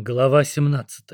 Глава 17.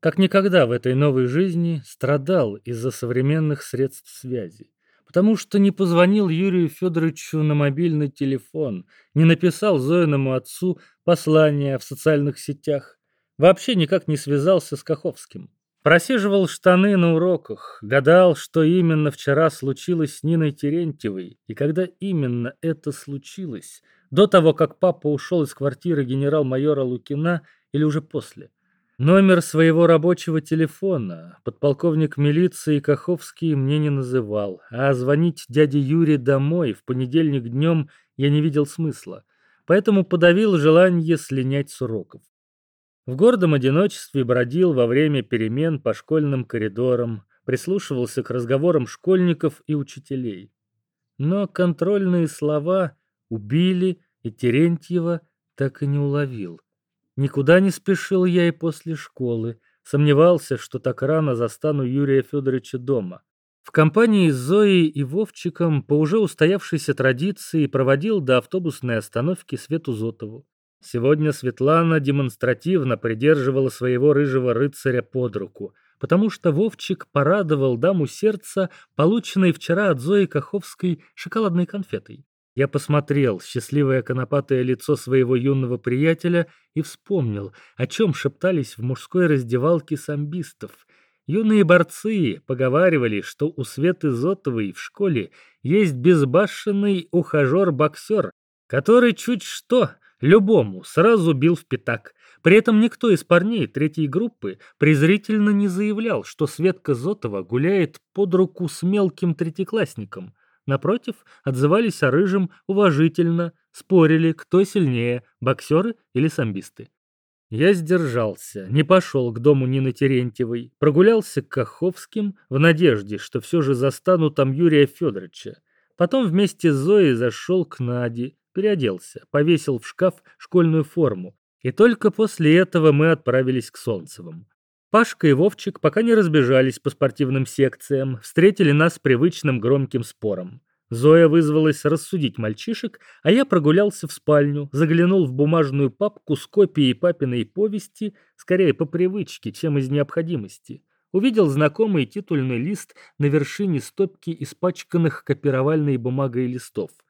Как никогда в этой новой жизни страдал из-за современных средств связи, потому что не позвонил Юрию Федоровичу на мобильный телефон, не написал Зоиному отцу послание в социальных сетях, вообще никак не связался с Каховским. Просиживал штаны на уроках, гадал, что именно вчера случилось с Ниной Терентьевой, и когда именно это случилось, до того, как папа ушел из квартиры генерал-майора Лукина, или уже после. Номер своего рабочего телефона подполковник милиции Каховский мне не называл, а звонить дяде Юре домой в понедельник днем я не видел смысла, поэтому подавил желание слинять с уроков. В гордом одиночестве бродил во время перемен по школьным коридорам, прислушивался к разговорам школьников и учителей. Но контрольные слова «убили» и Терентьева так и не уловил. Никуда не спешил я и после школы. Сомневался, что так рано застану Юрия Федоровича дома. В компании с Зоей и Вовчиком по уже устоявшейся традиции проводил до автобусной остановки Свету Зотову. Сегодня Светлана демонстративно придерживала своего рыжего рыцаря под руку, потому что Вовчик порадовал даму сердца, полученной вчера от Зои Каховской шоколадной конфетой. Я посмотрел счастливое конопатое лицо своего юного приятеля и вспомнил, о чем шептались в мужской раздевалке самбистов. Юные борцы поговаривали, что у Светы Зотовой в школе есть безбашенный ухажер-боксер, который чуть что любому сразу бил в пятак. При этом никто из парней третьей группы презрительно не заявлял, что Светка Зотова гуляет под руку с мелким третьеклассником. Напротив, отзывались о рыжем уважительно, спорили, кто сильнее, боксеры или самбисты. Я сдержался, не пошел к дому Нины Терентьевой, прогулялся к Каховским в надежде, что все же застану там Юрия Федоровича. Потом вместе с Зоей зашел к Наде, переоделся, повесил в шкаф школьную форму. И только после этого мы отправились к Солнцевым. Пашка и Вовчик, пока не разбежались по спортивным секциям, встретили нас привычным громким спором. Зоя вызвалась рассудить мальчишек, а я прогулялся в спальню, заглянул в бумажную папку с копией папиной повести, скорее по привычке, чем из необходимости. Увидел знакомый титульный лист на вершине стопки испачканных копировальной бумагой листов –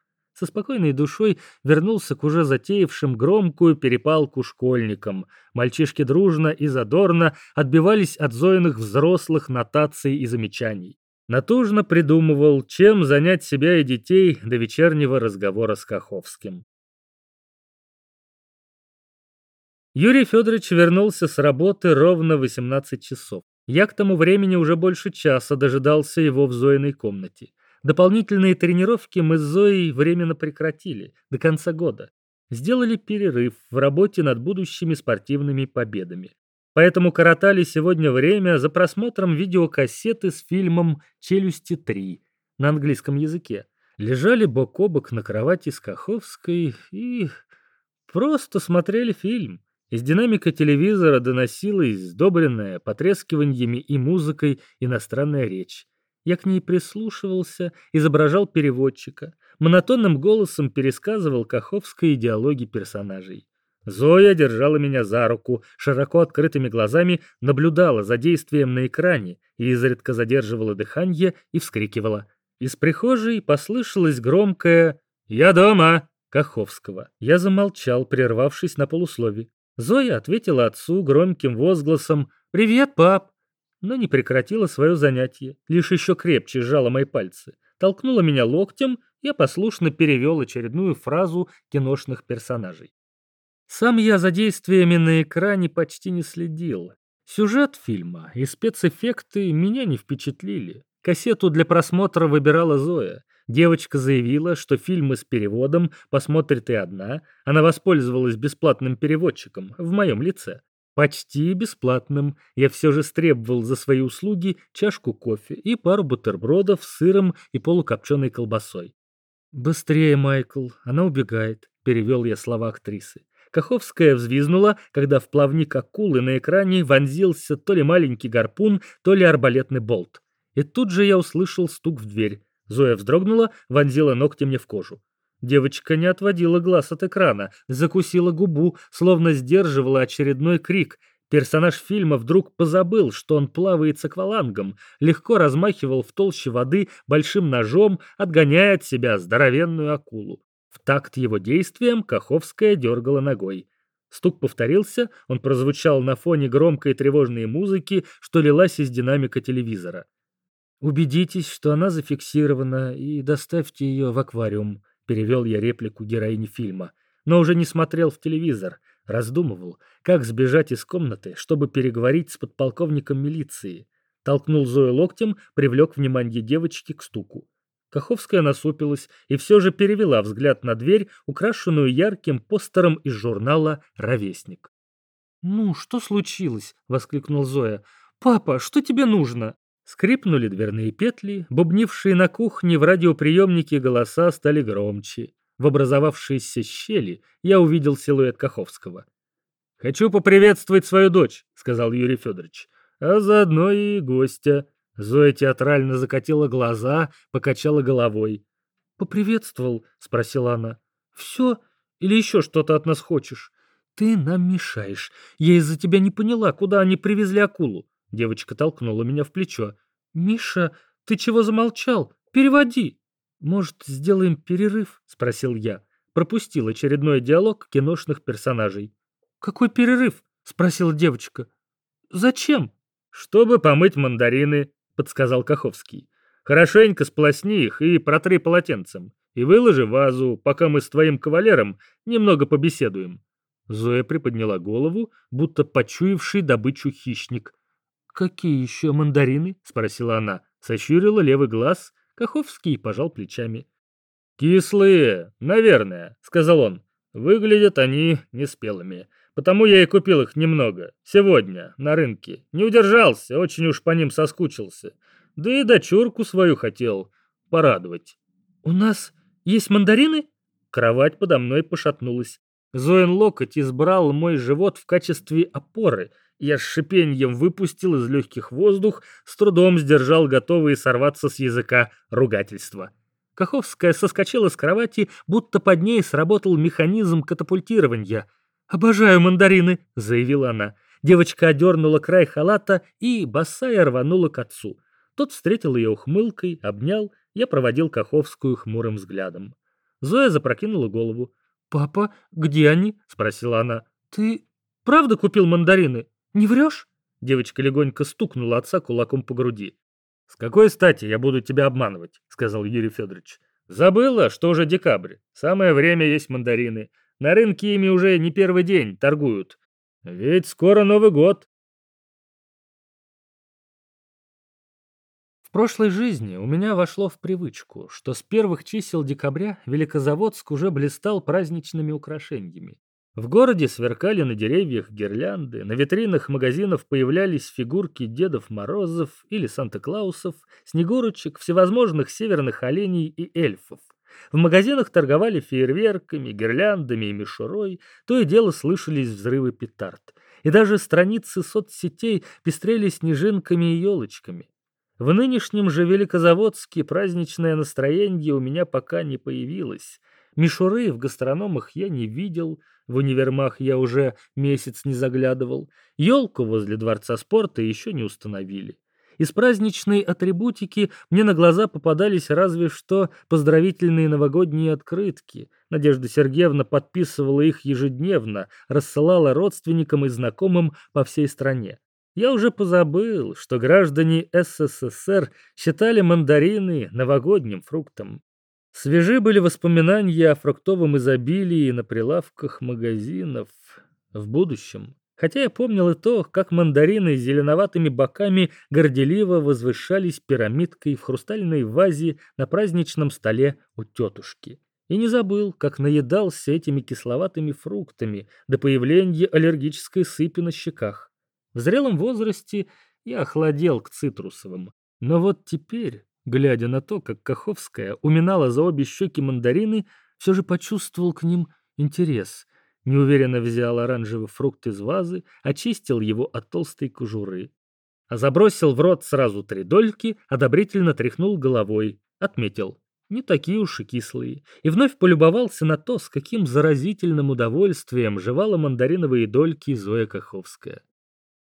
со спокойной душой вернулся к уже затеявшим громкую перепалку школьникам. Мальчишки дружно и задорно отбивались от Зоиных взрослых нотаций и замечаний. Натужно придумывал, чем занять себя и детей до вечернего разговора с Каховским. Юрий Федорович вернулся с работы ровно 18 часов. Я к тому времени уже больше часа дожидался его в Зоиной комнате. Дополнительные тренировки мы с Зоей временно прекратили до конца года. Сделали перерыв в работе над будущими спортивными победами. Поэтому коротали сегодня время за просмотром видеокассеты с фильмом «Челюсти 3» на английском языке. Лежали бок о бок на кровати с Каховской и просто смотрели фильм. Из динамика телевизора доносилась сдобренная потрескиваниями и музыкой иностранная речь. Я к ней прислушивался, изображал переводчика, монотонным голосом пересказывал Каховской диалоги персонажей. Зоя держала меня за руку, широко открытыми глазами наблюдала за действием на экране и изредка задерживала дыхание и вскрикивала. Из прихожей послышалось громкое «Я дома!» Каховского. Я замолчал, прервавшись на полуслове. Зоя ответила отцу громким возгласом «Привет, пап!» Но не прекратила свое занятие, лишь еще крепче сжала мои пальцы, толкнула меня локтем, я послушно перевел очередную фразу киношных персонажей. Сам я за действиями на экране почти не следил. Сюжет фильма и спецэффекты меня не впечатлили. Кассету для просмотра выбирала Зоя. Девочка заявила, что фильмы с переводом посмотрит и одна. Она воспользовалась бесплатным переводчиком в моем лице. Почти бесплатным. Я все же стребовал за свои услуги чашку кофе и пару бутербродов с сыром и полукопченой колбасой. «Быстрее, Майкл, она убегает», — перевел я слова актрисы. Каховская взвизнула, когда в плавник акулы на экране вонзился то ли маленький гарпун, то ли арбалетный болт. И тут же я услышал стук в дверь. Зоя вздрогнула, вонзила ногти мне в кожу. Девочка не отводила глаз от экрана, закусила губу, словно сдерживала очередной крик. Персонаж фильма вдруг позабыл, что он плавает с аквалангом, легко размахивал в толще воды большим ножом, отгоняя от себя здоровенную акулу. В такт его действиям Каховская дергала ногой. Стук повторился, он прозвучал на фоне громкой тревожной музыки, что лилась из динамика телевизора. «Убедитесь, что она зафиксирована, и доставьте ее в аквариум», — перевел я реплику героини фильма. Но уже не смотрел в телевизор, раздумывал, как сбежать из комнаты, чтобы переговорить с подполковником милиции. Толкнул Зою локтем, привлек внимание девочки к стуку. Каховская насупилась и все же перевела взгляд на дверь, украшенную ярким постером из журнала «Ровесник». «Ну, что случилось?» — воскликнул Зоя. «Папа, что тебе нужно?» Скрипнули дверные петли, бубнившие на кухне в радиоприемнике голоса стали громче. В образовавшейся щели я увидел силуэт Каховского. «Хочу поприветствовать свою дочь», — сказал Юрий Федорович, «а заодно и гостя». Зоя театрально закатила глаза, покачала головой. «Поприветствовал?» — спросила она. «Все? Или еще что-то от нас хочешь?» «Ты нам мешаешь. Я из-за тебя не поняла, куда они привезли акулу». Девочка толкнула меня в плечо. «Миша, ты чего замолчал? Переводи!» «Может, сделаем перерыв?» — спросил я. Пропустил очередной диалог киношных персонажей. «Какой перерыв?» — спросила девочка. «Зачем?» «Чтобы помыть мандарины», — подсказал Каховский. «Хорошенько сполосни их и протри полотенцем. И выложи вазу, пока мы с твоим кавалером немного побеседуем». Зоя приподняла голову, будто почуявший добычу хищник. «Какие еще мандарины?» — спросила она. Сощурила левый глаз. Каховский пожал плечами. «Кислые, наверное», — сказал он. «Выглядят они неспелыми. Потому я и купил их немного. Сегодня, на рынке. Не удержался, очень уж по ним соскучился. Да и дочурку свою хотел порадовать». «У нас есть мандарины?» Кровать подо мной пошатнулась. Зоин локоть избрал мой живот в качестве опоры, я с шипением выпустил из легких воздух, с трудом сдержал готовые сорваться с языка ругательства. Каховская соскочила с кровати, будто под ней сработал механизм катапультирования. «Обожаю мандарины», — заявила она. Девочка одернула край халата и, босая, рванула к отцу. Тот встретил ее ухмылкой, обнял, я проводил Каховскую хмурым взглядом. Зоя запрокинула голову. «Папа, где они?» — спросила она. «Ты правда купил мандарины?» «Не врешь?» Девочка легонько стукнула отца кулаком по груди. «С какой стати я буду тебя обманывать?» — сказал Юрий Федорович. «Забыла, что уже декабрь. Самое время есть мандарины. На рынке ими уже не первый день торгуют. Ведь скоро Новый год». В прошлой жизни у меня вошло в привычку, что с первых чисел декабря Великозаводск уже блистал праздничными украшениями. В городе сверкали на деревьях гирлянды, на витринах магазинов появлялись фигурки Дедов Морозов или Санта-Клаусов, Снегурочек, всевозможных северных оленей и эльфов. В магазинах торговали фейерверками, гирляндами и мишурой, то и дело слышались взрывы петард. И даже страницы соцсетей пестрели снежинками и елочками. В нынешнем же Великозаводске праздничное настроение у меня пока не появилось. Мишуры в гастрономах я не видел, в универмах я уже месяц не заглядывал, елку возле Дворца спорта еще не установили. Из праздничной атрибутики мне на глаза попадались разве что поздравительные новогодние открытки. Надежда Сергеевна подписывала их ежедневно, рассылала родственникам и знакомым по всей стране. Я уже позабыл, что граждане СССР считали мандарины новогодним фруктом. Свежи были воспоминания о фруктовом изобилии на прилавках магазинов в будущем. Хотя я помнил и то, как мандарины с зеленоватыми боками горделиво возвышались пирамидкой в хрустальной вазе на праздничном столе у тетушки. И не забыл, как наедался этими кисловатыми фруктами до появления аллергической сыпи на щеках. В зрелом возрасте я охладел к цитрусовым. Но вот теперь Глядя на то, как Каховская уминала за обе щеки мандарины, все же почувствовал к ним интерес. Неуверенно взял оранжевый фрукт из вазы, очистил его от толстой кожуры. А забросил в рот сразу три дольки, одобрительно тряхнул головой. Отметил. не такие уж и кислые, и вновь полюбовался на то, с каким заразительным удовольствием жевала мандариновые дольки Зоя Каховская.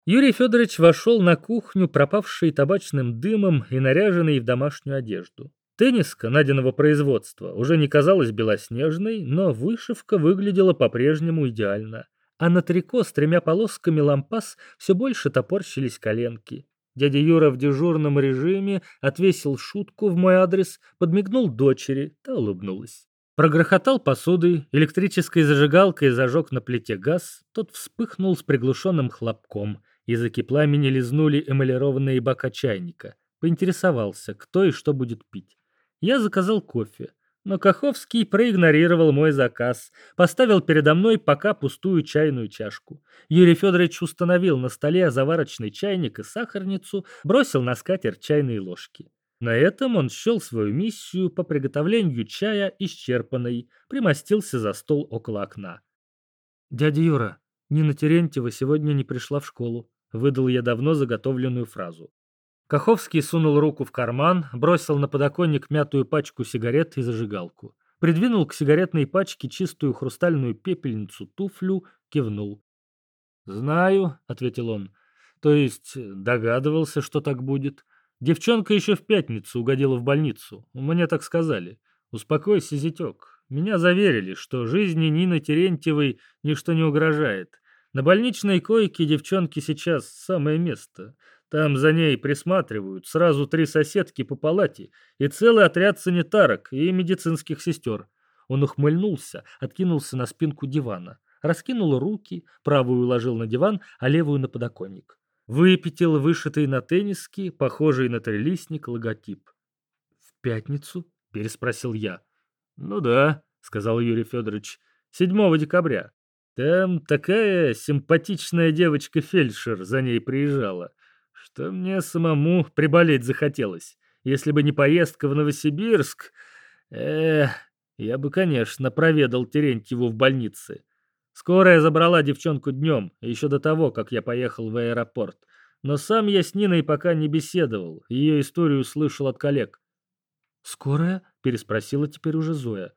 Юрий Федорович вошел на кухню, пропавший табачным дымом и наряженный в домашнюю одежду. Тенниска, найденного производства, уже не казалась белоснежной, но вышивка выглядела по-прежнему идеально. А на трико с тремя полосками лампас все больше топорщились коленки. Дядя Юра в дежурном режиме отвесил шутку в мой адрес, подмигнул дочери, та улыбнулась. Прогрохотал посудой, электрической зажигалкой зажег на плите газ, тот вспыхнул с приглушенным хлопком. Языки пламени лизнули эмалированные бока чайника. Поинтересовался, кто и что будет пить. Я заказал кофе. Но Каховский проигнорировал мой заказ, поставил передо мной пока пустую чайную чашку. Юрий Федорович установил на столе заварочный чайник и сахарницу, бросил на скатерть чайные ложки. На этом он счел свою миссию по приготовлению чая исчерпанной, примостился за стол около окна. «Дядя Юра, Нина Терентьева сегодня не пришла в школу», выдал я давно заготовленную фразу. Каховский сунул руку в карман, бросил на подоконник мятую пачку сигарет и зажигалку. Придвинул к сигаретной пачке чистую хрустальную пепельницу туфлю, кивнул. «Знаю», — ответил он. «То есть догадывался, что так будет. Девчонка еще в пятницу угодила в больницу. Мне так сказали. Успокойся, зятек. Меня заверили, что жизни Нины Терентьевой ничто не угрожает. На больничной койке девчонки сейчас самое место. Там за ней присматривают сразу три соседки по палате и целый отряд санитарок и медицинских сестер. Он ухмыльнулся, откинулся на спинку дивана, раскинул руки, правую уложил на диван, а левую на подоконник. Выпятил вышитый на тенниске, похожий на трелистник, логотип. «В пятницу?» – переспросил я. «Ну да», – сказал Юрий Федорович, – «7 декабря. Там такая симпатичная девочка-фельдшер за ней приезжала что мне самому приболеть захотелось. Если бы не поездка в Новосибирск, эх, я бы, конечно, проведал Терентьеву в больнице. Скорая забрала девчонку днем, еще до того, как я поехал в аэропорт. Но сам я с Ниной пока не беседовал, ее историю слышал от коллег. «Скорая?» — переспросила теперь уже Зоя.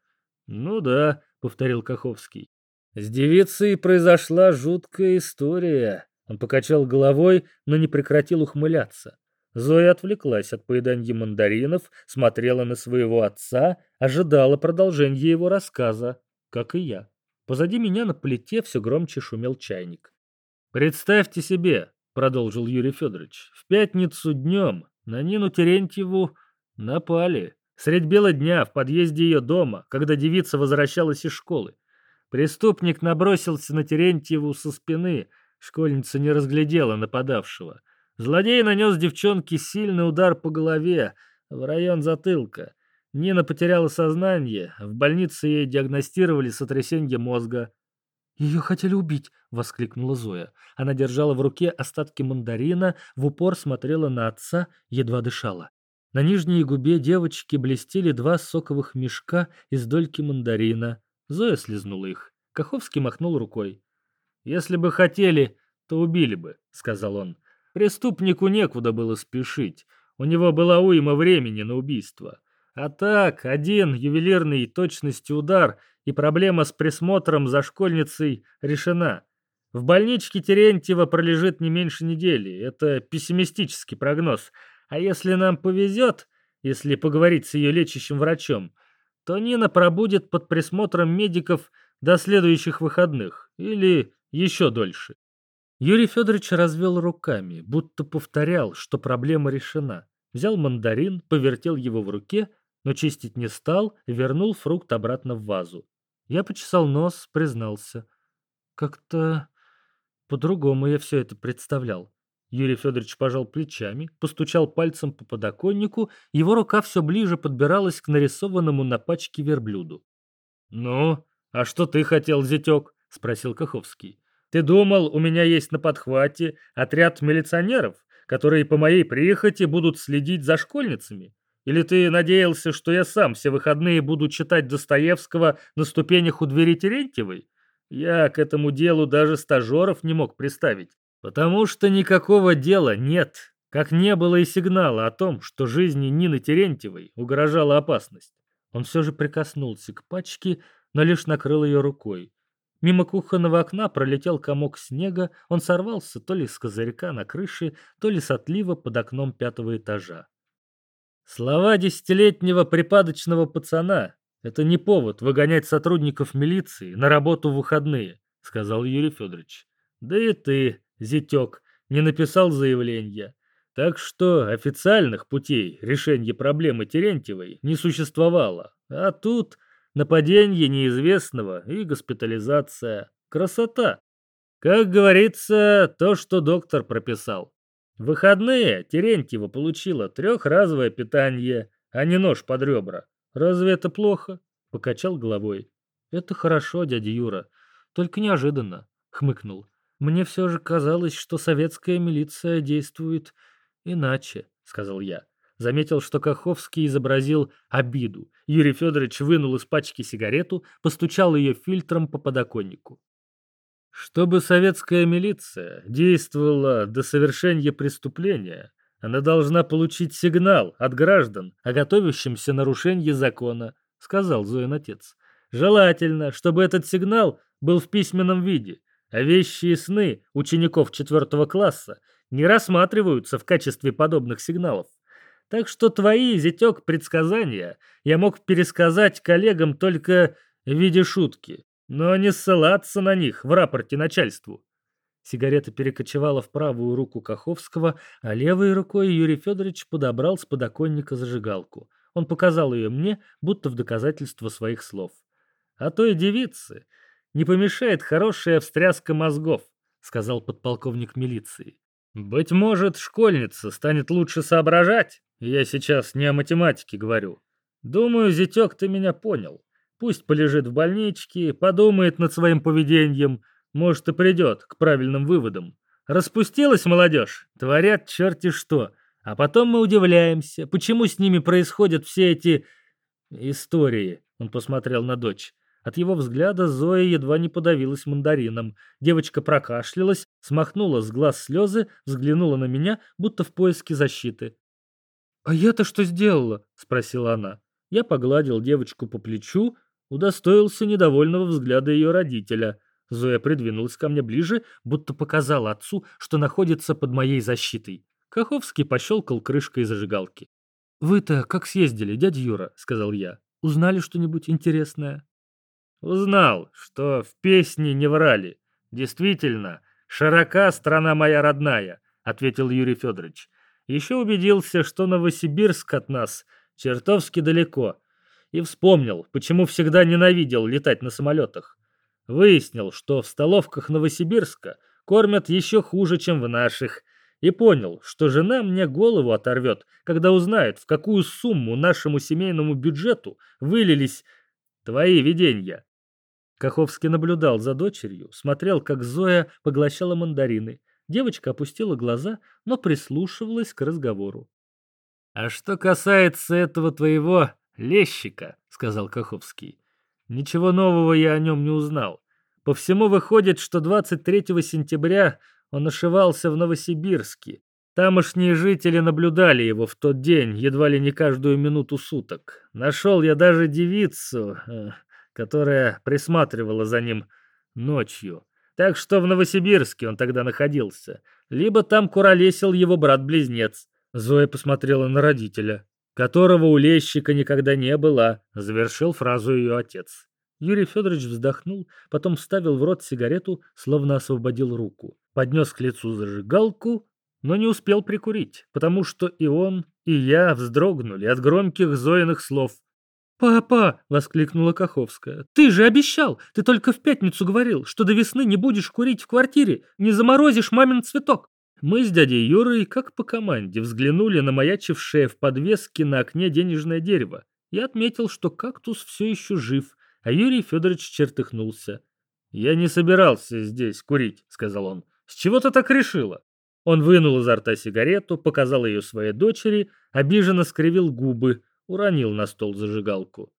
«Ну да», — повторил Каховский. «С девицей произошла жуткая история. Он покачал головой, но не прекратил ухмыляться. Зоя отвлеклась от поедания мандаринов, смотрела на своего отца, ожидала продолжения его рассказа, как и я. Позади меня на плите все громче шумел чайник. «Представьте себе», — продолжил Юрий Федорович, — «в пятницу днем на Нину Терентьеву напали. Средь бела дня в подъезде ее дома, когда девица возвращалась из школы. Преступник набросился на Терентьеву со спины — Школьница не разглядела нападавшего. Злодей нанес девчонке сильный удар по голове в район затылка. Нина потеряла сознание, в больнице ей диагностировали сотрясение мозга. «Ее хотели убить!» — воскликнула Зоя. Она держала в руке остатки мандарина, в упор смотрела на отца, едва дышала. На нижней губе девочки блестели два соковых мешка из дольки мандарина. Зоя слезнула их. Каховский махнул рукой. «Если бы хотели, то убили бы», — сказал он. «Преступнику некуда было спешить. У него была уйма времени на убийство. А так, один ювелирный точности удар и проблема с присмотром за школьницей решена. В больничке Терентьева пролежит не меньше недели. Это пессимистический прогноз. А если нам повезет, если поговорить с ее лечащим врачом, то Нина пробудет под присмотром медиков до следующих выходных или еще дольше. Юрий Федорович развел руками, будто повторял, что проблема решена. Взял мандарин, повертел его в руке, но чистить не стал, вернул фрукт обратно в вазу. Я почесал нос, признался. Как-то по-другому я все это представлял. Юрий Федорович пожал плечами, постучал пальцем по подоконнику, его рука все ближе подбиралась к нарисованному на пачке верблюду. «Ну, а что ты хотел, зятек?» — спросил Каховский. Ты думал, у меня есть на подхвате отряд милиционеров, которые по моей прихоти будут следить за школьницами? Или ты надеялся, что я сам все выходные буду читать Достоевского на ступенях у двери Терентьевой? Я к этому делу даже стажеров не мог представить, потому что никакого дела нет, как не было и сигнала о том, что жизни Нины Терентьевой угрожала опасность. Он все же прикоснулся к пачке, но лишь накрыл ее рукой. Мимо кухонного окна пролетел комок снега, он сорвался то ли с козырька на крыше, то ли с отлива под окном пятого этажа. Слова десятилетнего припадочного пацана — это не повод выгонять сотрудников милиции на работу в выходные, сказал Юрий Федорович. Да и ты, зятек, не написал заявления. Так что официальных путей решения проблемы Терентьевой не существовало. А тут нападение неизвестного и госпитализация. Красота. Как говорится, то, что доктор прописал. В выходные Терентьева получила трехразовое питание, а не нож под ребра. Разве это плохо? Покачал головой. Это хорошо, дядя Юра. Только неожиданно. Хмыкнул. Мне все же казалось, что советская милиция действует иначе, сказал я. Заметил, что Каховский изобразил обиду. Юрий Федорович вынул из пачки сигарету, постучал ее фильтром по подоконнику. Чтобы советская милиция действовала до совершения преступления, она должна получить сигнал от граждан о готовящемся нарушении закона, сказал Зоин отец. Желательно, чтобы этот сигнал был в письменном виде, а вещи и сны учеников четвертого класса не рассматриваются в качестве подобных сигналов. Так что твои, зятек, предсказания я мог пересказать коллегам только в виде шутки но не ссылаться на них в рапорте начальству. Сигарета перекочевала в правую руку Каховского, а левой рукой Юрий Федорович подобрал с подоконника зажигалку. Он показал ее мне, будто в доказательство своих слов. «А той девице не помешает хорошая встряска мозгов», сказал подполковник милиции. «Быть может, школьница станет лучше соображать? Я сейчас не о математике говорю. Думаю, зятек, ты меня понял. Пусть полежит в больничке, подумает над своим поведением, может и придет к правильным выводам. Распустилась молодежь, творят черти что. А потом мы удивляемся, почему с ними происходят все эти... истории. Он посмотрел на дочь. От его взгляда Зоя едва не подавилась мандарином. Девочка прокашлялась, смахнула с глаз слезы, взглянула на меня, будто в поиске защиты. «А я-то что сделала?» — спросила она. Я погладил девочку по плечу, удостоился недовольного взгляда ее родителя. Зоя придвинулась ко мне ближе, будто показала отцу, что находится под моей защитой. Каховский пощелкал крышкой зажигалки. «Вы-то как съездили, дядя Юра?» — сказал я. «Узнали что-нибудь интересное?» «Узнал, что в песне не врали. Действительно, широка страна моя родная», — ответил Юрий Федорович. «Еще убедился, что Новосибирск от нас чертовски далеко, и вспомнил, почему всегда ненавидел летать на самолетах. Выяснил, что в столовках Новосибирска кормят еще хуже, чем в наших, и понял, что жена мне голову оторвет, когда узнает, в какую сумму нашему семейному бюджету вылились твои видения. Каховский наблюдал за дочерью, смотрел, как Зоя поглощала мандарины. Девочка опустила глаза, но прислушивалась к разговору. «А что касается этого твоего «Лещика», — сказал Каховский. «Ничего нового я о нем не узнал. По всему выходит, что 23 сентября он ошивался в Новосибирске. Тамошние жители наблюдали его в тот день, едва ли не каждую минуту суток. Нашел я даже девицу, э, которая присматривала за ним ночью. Так что в Новосибирске он тогда находился. Либо там куролесил его брат-близнец. Зоя посмотрела на родителя которого у лещика никогда не было, завершил фразу ее отец. Юрий Федорович вздохнул, потом вставил в рот сигарету, словно освободил руку. Поднес к лицу зажигалку, но не успел прикурить, потому что и он, и я вздрогнули от громких Зоиных слов. «Папа!» — воскликнула Каховская. «Ты же обещал! Ты только в пятницу говорил, что до весны не будешь курить в квартире, не заморозишь мамин цветок!» Мы с дядей Юрой, как по команде, взглянули на маячившее в подвеске на окне денежное дерево. Я отметил, что кактус все еще жив, а Юрий Федорович чертыхнулся. «Я не собирался здесь курить», — сказал он. «С чего ты так решила?» Он вынул изо рта сигарету, показал ее своей дочери, обиженно скривил губы, уронил на стол зажигалку.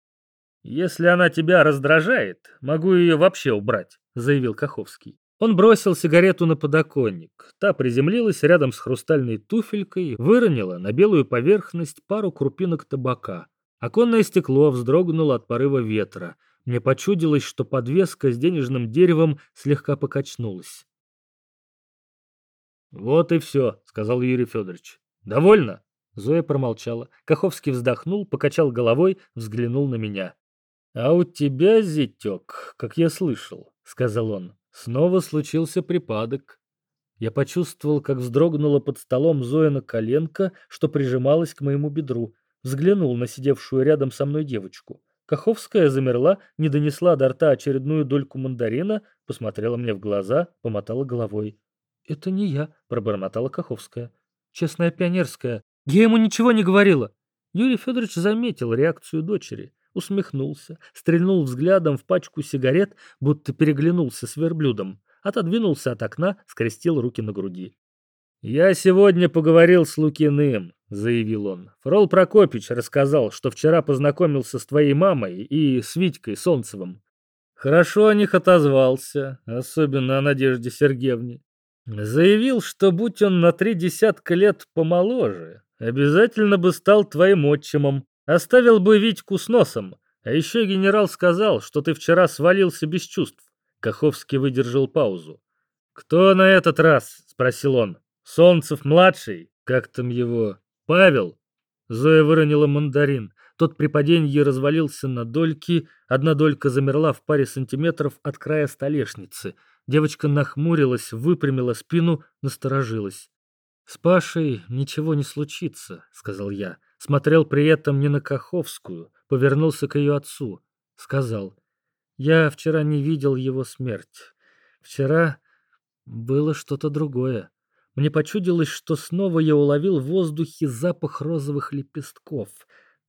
«Если она тебя раздражает, могу ее вообще убрать», — заявил Каховский. Он бросил сигарету на подоконник. Та приземлилась рядом с хрустальной туфелькой, выронила на белую поверхность пару крупинок табака. Оконное стекло вздрогнуло от порыва ветра. Мне почудилось, что подвеска с денежным деревом слегка покачнулась. «Вот и все», — сказал Юрий Федорович. «Довольно?» Зоя промолчала. Каховский вздохнул, покачал головой, взглянул на меня. «А у тебя, зятек, как я слышал», — сказал он, — «снова случился припадок». Я почувствовал, как вздрогнула под столом Зоина коленка, что прижималась к моему бедру. Взглянул на сидевшую рядом со мной девочку. Каховская замерла, не донесла до рта очередную дольку мандарина, посмотрела мне в глаза, помотала головой. «Это не я», — пробормотала Каховская. «Честная пионерская. Я ему ничего не говорила». Юрий Федорович заметил реакцию дочери, усмехнулся, стрельнул взглядом в пачку сигарет, будто переглянулся с верблюдом, отодвинулся от окна, скрестил руки на груди. «Я сегодня поговорил с Лукиным», — заявил он. «Фрол Прокопич рассказал, что вчера познакомился с твоей мамой и с Витькой Солнцевым. Хорошо о них отозвался, особенно о Надежде Сергеевне. Заявил, что будь он на три десятка лет помоложе, обязательно бы стал твоим отчимом, оставил бы Витьку с носом. А еще генерал сказал, что ты вчера свалился без чувств. Каховский выдержал паузу. «Кто на этот раз?» — спросил он. «Солнцев-младший? Как там его? Павел?» Зоя выронила мандарин. Тот при падении развалился на дольки, одна долька замерла в паре сантиметров от края столешницы — Девочка нахмурилась, выпрямила спину, насторожилась. «С Пашей ничего не случится», — сказал я. Смотрел при этом не на Каховскую, повернулся к ее отцу. Сказал, «Я вчера не видел его смерть. Вчера было что-то другое. Мне почудилось, что снова я уловил в воздухе запах розовых лепестков.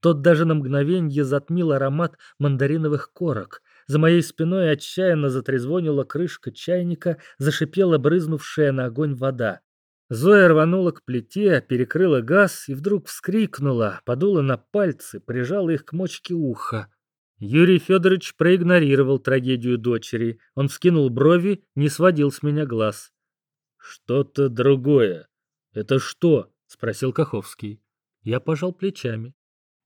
Тот даже на мгновенье затмил аромат мандариновых корок. За моей спиной отчаянно затрезвонила крышка чайника, зашипела брызнувшая на огонь вода. Зоя рванула к плите, перекрыла газ и вдруг вскрикнула, подула на пальцы, прижала их к мочке уха. Юрий Федорович проигнорировал трагедию дочери. Он вскинул брови, не сводил с меня глаз. «Что-то другое. Это что?» — спросил Каховский. Я пожал плечами.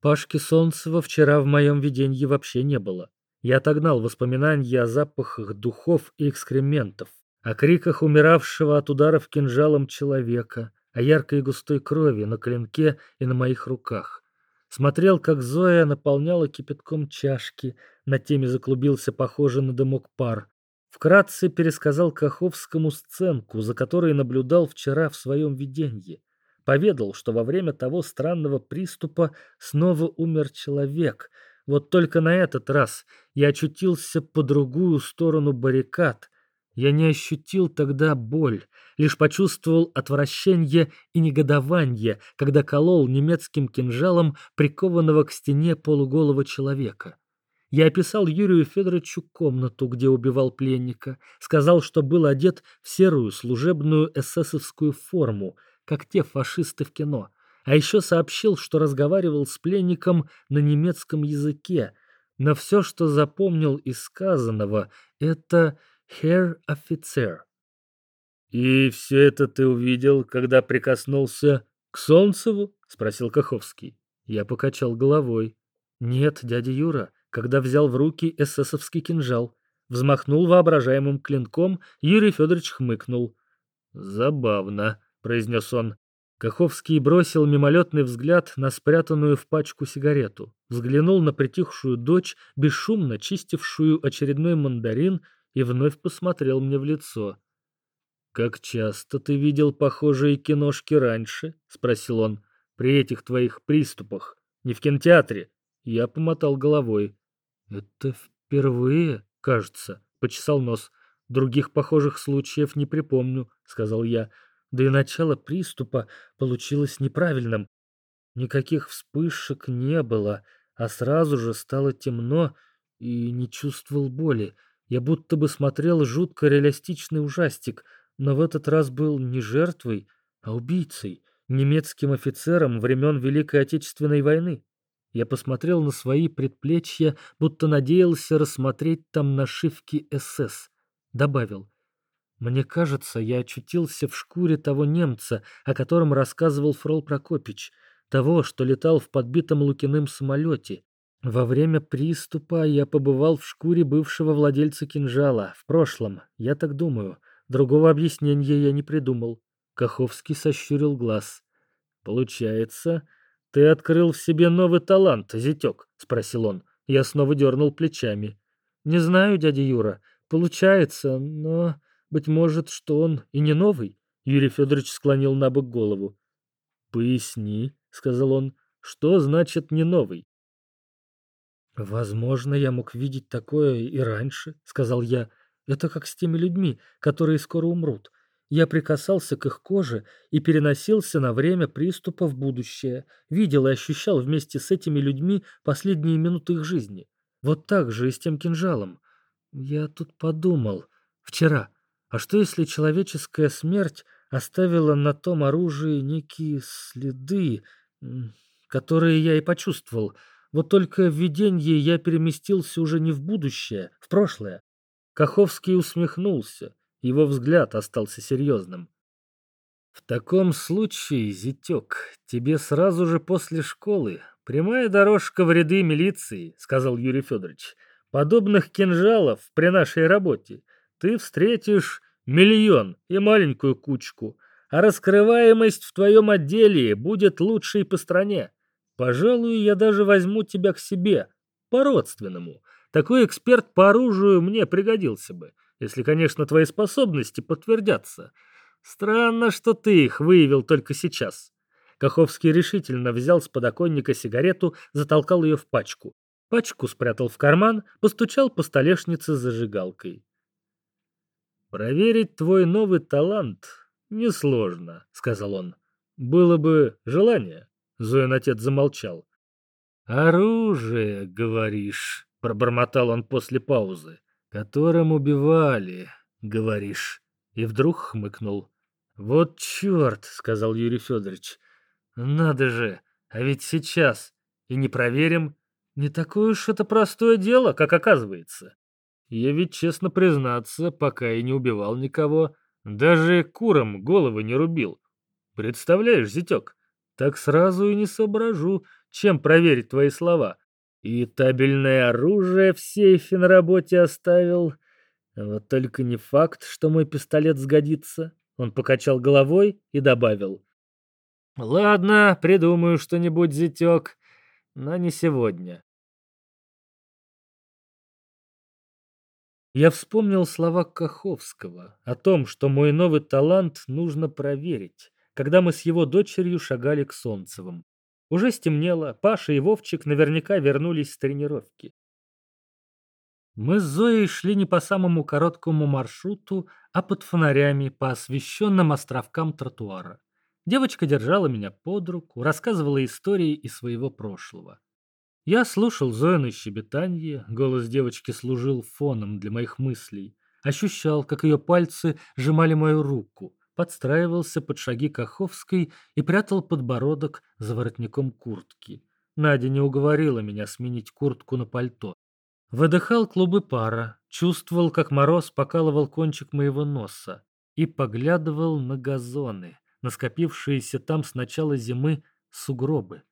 Пашки Солнцева вчера в моем видении вообще не было. Я отогнал воспоминания о запахах духов и экскрементов, о криках умиравшего от ударов кинжалом человека, о яркой густой крови на клинке и на моих руках. Смотрел, как Зоя наполняла кипятком чашки, на теме заклубился похожий на дымок пар. Вкратце пересказал Каховскому сценку, за которой наблюдал вчера в своем видении. Поведал, что во время того странного приступа снова умер человек — вот только на этот раз я очутился по другую сторону баррикад. Я не ощутил тогда боль, лишь почувствовал отвращение и негодование, когда колол немецким кинжалом прикованного к стене полуголого человека. Я описал Юрию Федоровичу комнату, где убивал пленника, сказал, что был одет в серую служебную эсэсовскую форму, как те фашисты в кино — а еще сообщил, что разговаривал с пленником на немецком языке, но все, что запомнил из сказанного, это «Herr офицер». «И все это ты увидел, когда прикоснулся к Солнцеву?» — спросил Каховский. Я покачал головой. «Нет, дядя Юра, когда взял в руки эсэсовский кинжал». Взмахнул воображаемым клинком, Юрий Федорович хмыкнул. «Забавно», — произнес он. Каховский бросил мимолетный взгляд на спрятанную в пачку сигарету, взглянул на притихшую дочь, бесшумно чистившую очередной мандарин, и вновь посмотрел мне в лицо. «Как часто ты видел похожие киношки раньше?» — спросил он. «При этих твоих приступах. Не в кинотеатре?» Я помотал головой. «Это впервые, кажется», — почесал нос. «Других похожих случаев не припомню», — сказал я да и начало приступа получилось неправильным. Никаких вспышек не было, а сразу же стало темно и не чувствовал боли. Я будто бы смотрел жутко реалистичный ужастик, но в этот раз был не жертвой, а убийцей, немецким офицером времен Великой Отечественной войны. Я посмотрел на свои предплечья, будто надеялся рассмотреть там нашивки СС. Добавил, мне кажется, я очутился в шкуре того немца, о котором рассказывал Фрол Прокопич. того, что летал в подбитом Лукиным самолете. Во время приступа я побывал в шкуре бывшего владельца кинжала. В прошлом, я так думаю. Другого объяснения я не придумал. Каховский сощурил глаз. «Получается, ты открыл в себе новый талант, зятек?» — спросил он. Я снова дернул плечами. «Не знаю, дядя Юра. Получается, но, быть может, что он и не новый?» Юрий Федорович склонил на бок голову. «Поясни», — сказал он, — «что значит не новый?» «Возможно, я мог видеть такое и раньше», — сказал я. «Это как с теми людьми, которые скоро умрут. Я прикасался к их коже и переносился на время приступа в будущее, видел и ощущал вместе с этими людьми последние минуты их жизни. Вот так же и с тем кинжалом. Я тут подумал. Вчера. А что если человеческая смерть оставила на том оружии некие следы, которые я и почувствовал? Вот только в видении я переместился уже не в будущее, в прошлое. Каховский усмехнулся. Его взгляд остался серьезным. «В таком случае, зятек, тебе сразу же после школы прямая дорожка в ряды милиции», — сказал Юрий Федорович. «Подобных кинжалов при нашей работе ты встретишь миллион и маленькую кучку, а раскрываемость в твоем отделе будет лучшей по стране. Пожалуй, я даже возьму тебя к себе, по-родственному. Такой эксперт по оружию мне пригодился бы, если, конечно, твои способности подтвердятся. Странно, что ты их выявил только сейчас. Каховский решительно взял с подоконника сигарету, затолкал ее в пачку. Пачку спрятал в карман, постучал по столешнице зажигалкой. «Проверить твой новый талант несложно», — сказал он. «Было бы желание». Зоин отец замолчал. «Оружие, говоришь», — пробормотал он после паузы. «Которым убивали, говоришь». И вдруг хмыкнул. «Вот черт», — сказал Юрий Федорович. «Надо же, а ведь сейчас и не проверим. Не такое уж это простое дело, как оказывается. Я ведь, честно признаться, пока и не убивал никого, даже курам головы не рубил. Представляешь, зятек, так сразу и не соображу, чем проверить твои слова. И табельное оружие в сейфе на работе оставил. Вот только не факт, что мой пистолет сгодится. Он покачал головой и добавил. Ладно, придумаю что-нибудь, зятек, но не сегодня. Я вспомнил слова Каховского о том, что мой новый талант нужно проверить когда мы с его дочерью шагали к Солнцевым. Уже стемнело, Паша и Вовчик наверняка вернулись с тренировки. Мы с Зоей шли не по самому короткому маршруту, а под фонарями по освещенным островкам тротуара. Девочка держала меня под руку, рассказывала истории из своего прошлого. Я слушал Зоину щебетанье, голос девочки служил фоном для моих мыслей. Ощущал, как ее пальцы сжимали мою руку подстраивался под шаги Каховской и прятал подбородок за воротником куртки. Надя не уговорила меня сменить куртку на пальто. Выдыхал клубы пара, чувствовал, как мороз покалывал кончик моего носа и поглядывал на газоны, на скопившиеся там с начала зимы сугробы.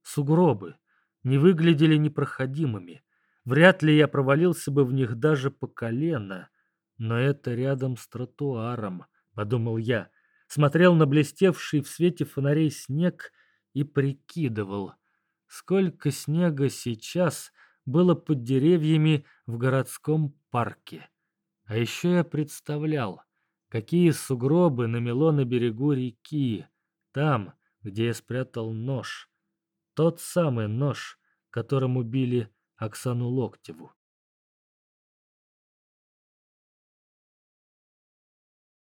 Сугробы не выглядели непроходимыми. Вряд ли я провалился бы в них даже по колено, но это рядом с тротуаром, — подумал я, смотрел на блестевший в свете фонарей снег и прикидывал, сколько снега сейчас было под деревьями в городском парке. А еще я представлял, какие сугробы намело на берегу реки, там, где я спрятал нож. Тот самый нож, которым убили Оксану Локтеву.